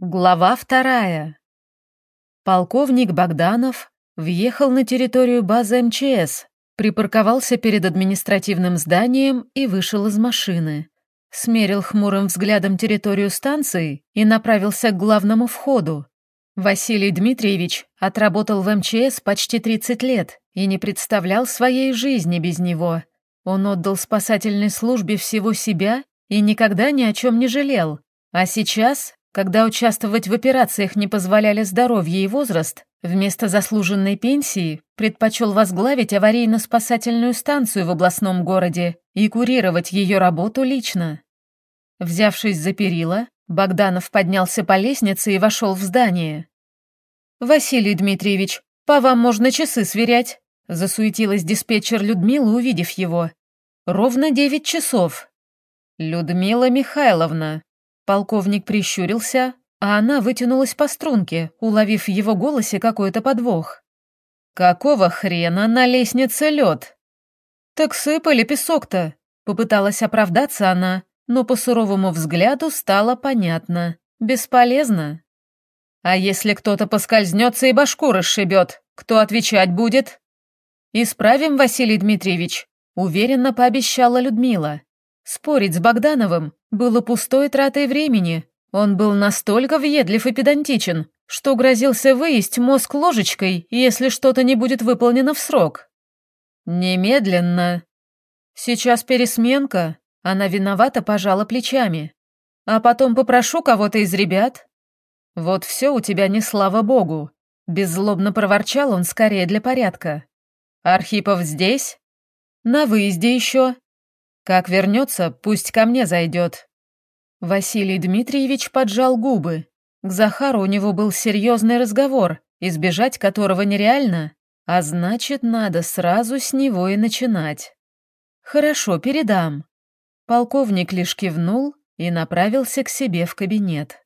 Глава вторая. Полковник Богданов въехал на территорию базы МЧС, припарковался перед административным зданием и вышел из машины. Смерил хмурым взглядом территорию станции и направился к главному входу. Василий Дмитриевич отработал в МЧС почти 30 лет и не представлял своей жизни без него. Он отдал спасательной службе всего себя и никогда ни о чем не жалел. А сейчас когда участвовать в операциях не позволяли здоровье и возраст, вместо заслуженной пенсии предпочел возглавить аварийно-спасательную станцию в областном городе и курировать ее работу лично. Взявшись за перила, Богданов поднялся по лестнице и вошел в здание. «Василий Дмитриевич, по вам можно часы сверять», засуетилась диспетчер Людмила, увидев его. «Ровно девять часов». «Людмила Михайловна», Полковник прищурился, а она вытянулась по струнке, уловив в его голосе какой-то подвох. «Какого хрена на лестнице лед?» «Так сыпали песок-то», — попыталась оправдаться она, но по суровому взгляду стало понятно. Бесполезно. «А если кто-то поскользнется и башку расшибет, кто отвечать будет?» «Исправим, Василий Дмитриевич», — уверенно пообещала Людмила. Спорить с Богдановым было пустой тратой времени. Он был настолько въедлив и педантичен, что грозился выесть мозг ложечкой, если что-то не будет выполнено в срок. Немедленно. Сейчас пересменка. Она виновата пожала плечами. А потом попрошу кого-то из ребят. Вот все у тебя не слава богу. Беззлобно проворчал он скорее для порядка. Архипов здесь? На выезде еще. Как вернется, пусть ко мне зайдет. Василий Дмитриевич поджал губы. К Захару у него был серьезный разговор, избежать которого нереально, а значит, надо сразу с него и начинать. Хорошо, передам. Полковник лишь кивнул и направился к себе в кабинет.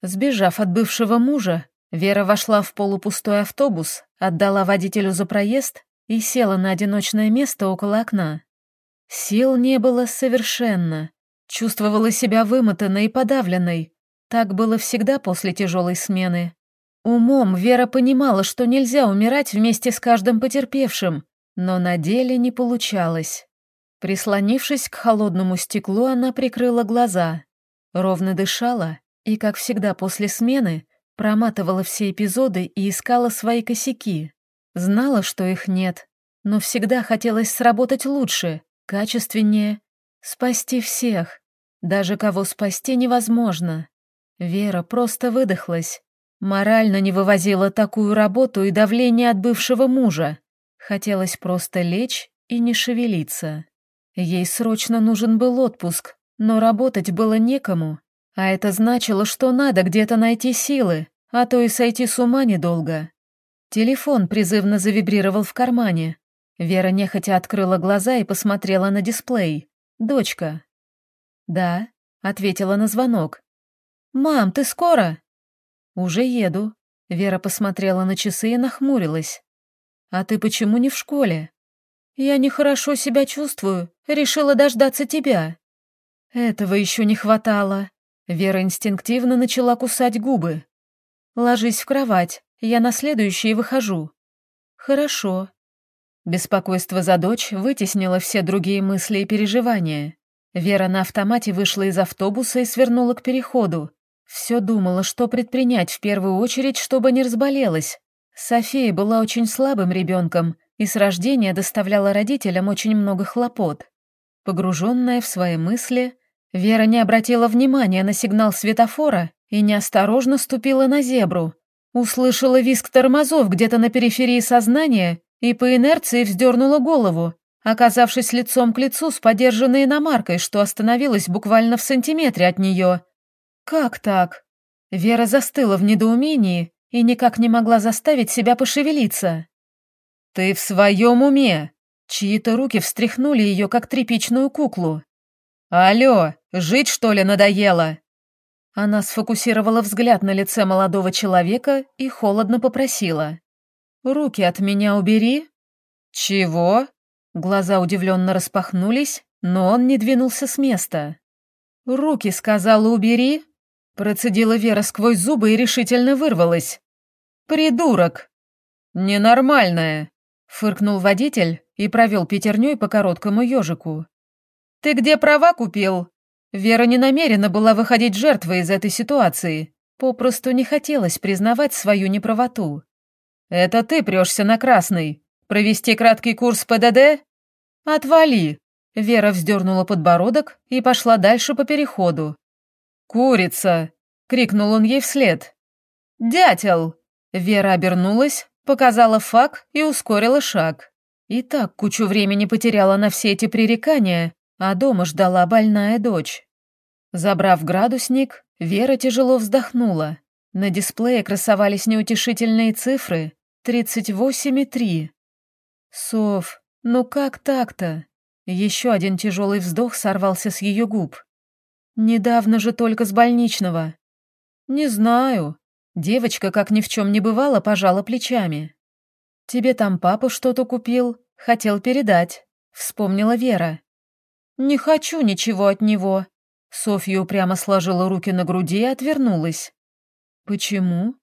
Сбежав от бывшего мужа, Вера вошла в полупустой автобус, отдала водителю за проезд и села на одиночное место около окна. Сил не было совершенно. Чувствовала себя вымотанной и подавленной. Так было всегда после тяжелой смены. Умом Вера понимала, что нельзя умирать вместе с каждым потерпевшим, но на деле не получалось. Прислонившись к холодному стеклу, она прикрыла глаза. Ровно дышала и, как всегда после смены, проматывала все эпизоды и искала свои косяки. Знала, что их нет, но всегда хотелось сработать лучше, качественнее, спасти всех, даже кого спасти невозможно. Вера просто выдохлась, морально не вывозила такую работу и давление от бывшего мужа. Хотелось просто лечь и не шевелиться. Ей срочно нужен был отпуск, но работать было некому, а это значило, что надо где-то найти силы, а то и сойти с ума недолго. Телефон призывно завибрировал в кармане. Вера нехотя открыла глаза и посмотрела на дисплей. «Дочка». «Да», — ответила на звонок. «Мам, ты скоро?» «Уже еду». Вера посмотрела на часы и нахмурилась. «А ты почему не в школе?» «Я нехорошо себя чувствую. Решила дождаться тебя». Этого еще не хватало. Вера инстинктивно начала кусать губы. «Ложись в кровать. Я на следующее выхожу». «Хорошо», Беспокойство за дочь вытеснило все другие мысли и переживания. Вера на автомате вышла из автобуса и свернула к переходу. Все думала, что предпринять в первую очередь, чтобы не разболелась. София была очень слабым ребенком и с рождения доставляла родителям очень много хлопот. Погруженная в свои мысли, Вера не обратила внимания на сигнал светофора и неосторожно ступила на зебру. Услышала визг тормозов где-то на периферии сознания и по инерции вздернула голову, оказавшись лицом к лицу с подержанной иномаркой, что остановилась буквально в сантиметре от нее. «Как так?» Вера застыла в недоумении и никак не могла заставить себя пошевелиться. «Ты в своем уме?» Чьи-то руки встряхнули ее, как тряпичную куклу. «Алло, жить, что ли, надоело?» Она сфокусировала взгляд на лице молодого человека и холодно попросила. «Руки от меня убери». «Чего?» Глаза удивленно распахнулись, но он не двинулся с места. «Руки, сказала, убери». Процедила Вера сквозь зубы и решительно вырвалась. «Придурок!» «Ненормальная!» — фыркнул водитель и провел пятерней по короткому ежику. «Ты где права купил?» Вера не намерена была выходить жертвой из этой ситуации, попросту не хотелось признавать свою неправоту. «Это ты прешься на красный. Провести краткий курс ПДД?» «Отвали!» Вера вздернула подбородок и пошла дальше по переходу. «Курица!» — крикнул он ей вслед. «Дятел!» Вера обернулась, показала фак и ускорила шаг. И так кучу времени потеряла на все эти пререкания, а дома ждала больная дочь. Забрав градусник, Вера тяжело вздохнула. На дисплее красовались неутешительные цифры — 38,3. «Сов, ну как так-то?» Еще один тяжелый вздох сорвался с ее губ. «Недавно же только с больничного». «Не знаю». Девочка, как ни в чем не бывало, пожала плечами. «Тебе там папа что-то купил, хотел передать», — вспомнила Вера. «Не хочу ничего от него». Софья упрямо сложила руки на груди и отвернулась. «Почему?»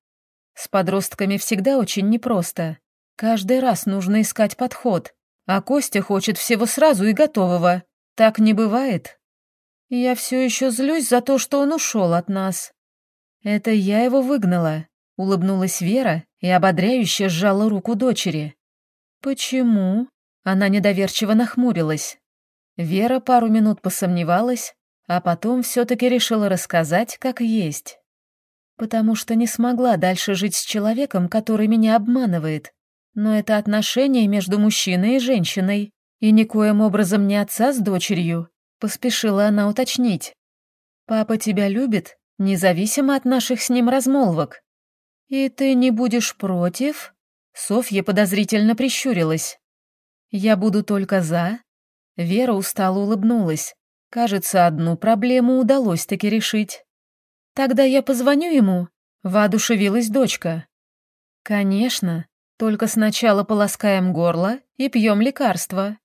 «С подростками всегда очень непросто. Каждый раз нужно искать подход, а Костя хочет всего сразу и готового. Так не бывает. Я все еще злюсь за то, что он ушел от нас. Это я его выгнала», — улыбнулась Вера и ободряюще сжала руку дочери. «Почему?» Она недоверчиво нахмурилась. Вера пару минут посомневалась, а потом все-таки решила рассказать, как есть. Потому что не смогла дальше жить с человеком, который меня обманывает. Но это отношение между мужчиной и женщиной, и никоим образом не отца с дочерью, поспешила она уточнить. «Папа тебя любит, независимо от наших с ним размолвок. И ты не будешь против?» Софья подозрительно прищурилась. «Я буду только за, Вера устало улыбнулась. Кажется, одну проблему удалось таки решить. «Тогда я позвоню ему», — воодушевилась дочка. «Конечно, только сначала полоскаем горло и пьем лекарства».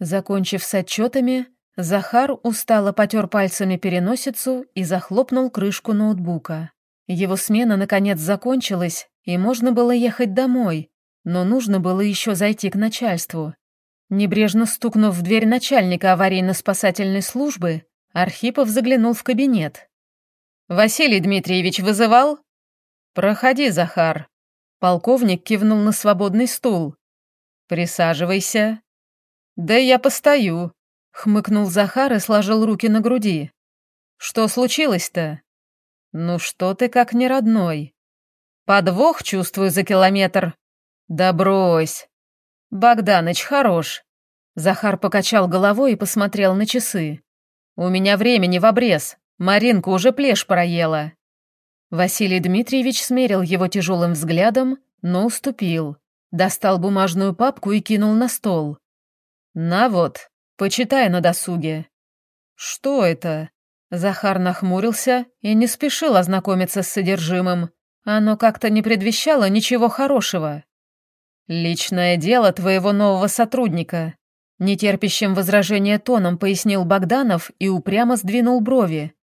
Закончив с отчетами, Захар устало потер пальцами переносицу и захлопнул крышку ноутбука. Его смена наконец закончилась, и можно было ехать домой, но нужно было еще зайти к начальству. Небрежно стукнув в дверь начальника аварийно-спасательной службы, Архипов заглянул в кабинет. «Василий Дмитриевич вызывал?» «Проходи, Захар». Полковник кивнул на свободный стул. «Присаживайся». «Да я постою», — хмыкнул Захар и сложил руки на груди. «Что случилось-то?» «Ну что ты как не родной?» «Подвох чувствую за километр». «Да брось». «Богданыч хорош. Захар покачал головой и посмотрел на часы. «У меня времени в обрез. Маринка уже плешь проела». Василий Дмитриевич смерил его тяжелым взглядом, но уступил. Достал бумажную папку и кинул на стол. «На вот, почитай на досуге». «Что это?» Захар нахмурился и не спешил ознакомиться с содержимым. Оно как-то не предвещало ничего хорошего. «Личное дело твоего нового сотрудника», Нетерпящим возражения тоном пояснил Богданов и упрямо сдвинул брови.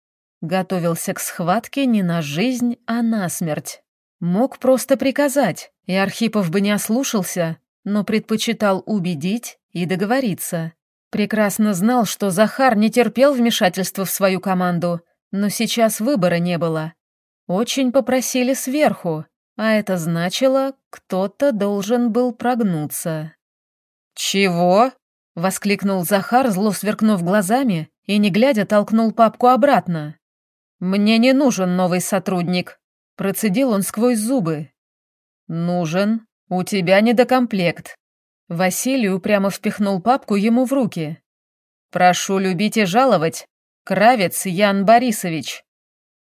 Готовился к схватке не на жизнь, а на смерть. Мог просто приказать, и Архипов бы не ослушался, но предпочитал убедить и договориться. Прекрасно знал, что Захар не терпел вмешательства в свою команду, но сейчас выбора не было. Очень попросили сверху, а это значило, кто-то должен был прогнуться. «Чего?» — воскликнул Захар, зло сверкнув глазами, и, не глядя, толкнул папку обратно. «Мне не нужен новый сотрудник», — процедил он сквозь зубы. «Нужен. У тебя недокомплект». Василий упрямо впихнул папку ему в руки. «Прошу любить и жаловать. Кравец Ян Борисович».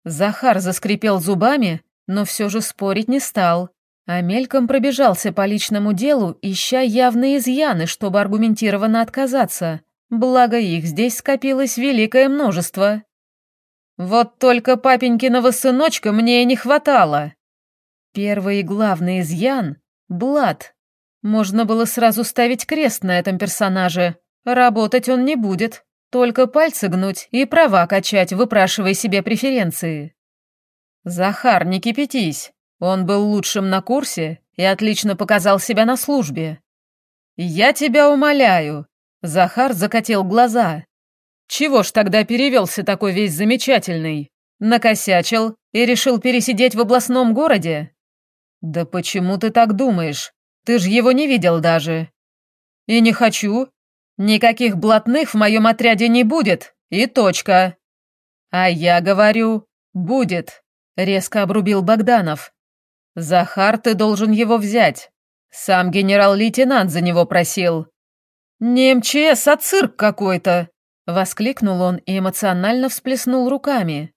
Захар заскрипел зубами, но все же спорить не стал, а мельком пробежался по личному делу, ища явные изъяны, чтобы аргументированно отказаться, благо их здесь скопилось великое множество. Вот только папенькиного сыночка мне и не хватало. Первый и главный изъян — Блад. Можно было сразу ставить крест на этом персонаже. Работать он не будет. Только пальцы гнуть и права качать, выпрашивая себе преференции. Захар, не кипятись. Он был лучшим на курсе и отлично показал себя на службе. Я тебя умоляю. Захар закатил глаза. Чего ж тогда перевелся такой весь замечательный? Накосячил и решил пересидеть в областном городе? Да почему ты так думаешь? Ты ж его не видел даже. И не хочу. Никаких блатных в моем отряде не будет. И точка. А я говорю, будет. Резко обрубил Богданов. Захар, ты должен его взять. Сам генерал-лейтенант за него просил. Не МЧС, а цирк какой-то. Воскликнул он и эмоционально всплеснул руками.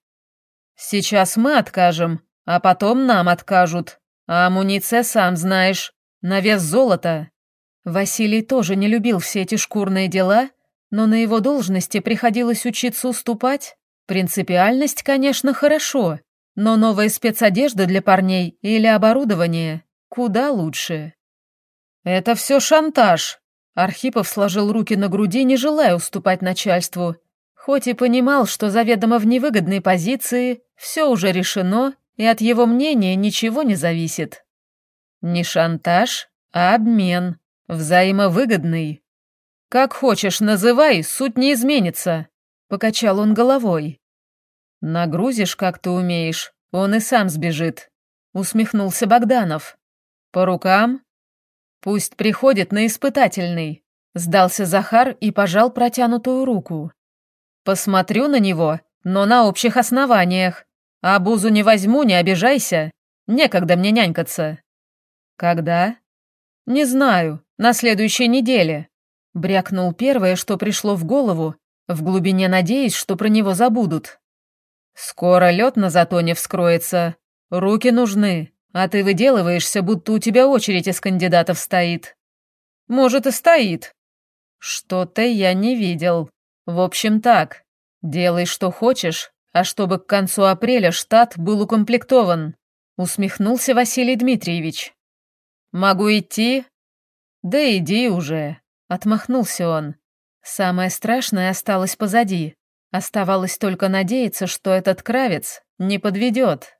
Сейчас мы откажем, а потом нам откажут. А амуниция, сам знаешь, на вес золота. Василий тоже не любил все эти шкурные дела, но на его должности приходилось учиться уступать. Принципиальность, конечно, хорошо, но новая спецодежда для парней или оборудование куда лучше. Это все шантаж. Архипов сложил руки на груди, не желая уступать начальству, хоть и понимал, что заведомо в невыгодной позиции все уже решено и от его мнения ничего не зависит. Не шантаж, а обмен, взаимовыгодный. Как хочешь называй, суть не изменится, покачал он головой. Нагрузишь, как ты умеешь, он и сам сбежит, усмехнулся Богданов. По рукам? Пусть приходит на испытательный, сдался Захар и пожал протянутую руку. Посмотрю на него, но на общих основаниях. А бузу не возьму, не обижайся. Некогда мне нянькаться. Когда? Не знаю, на следующей неделе. Брякнул первое, что пришло в голову, в глубине надеясь, что про него забудут. Скоро лед на затоне вскроется. Руки нужны, а ты выделываешься, будто у тебя очередь из кандидатов стоит. Может, и стоит. Что-то я не видел. В общем так, делай, что хочешь, а чтобы к концу апреля штат был укомплектован», — усмехнулся Василий Дмитриевич. «Могу идти?» «Да иди уже», — отмахнулся он. Самое страшное осталось позади. Оставалось только надеяться, что этот кравец не подведет.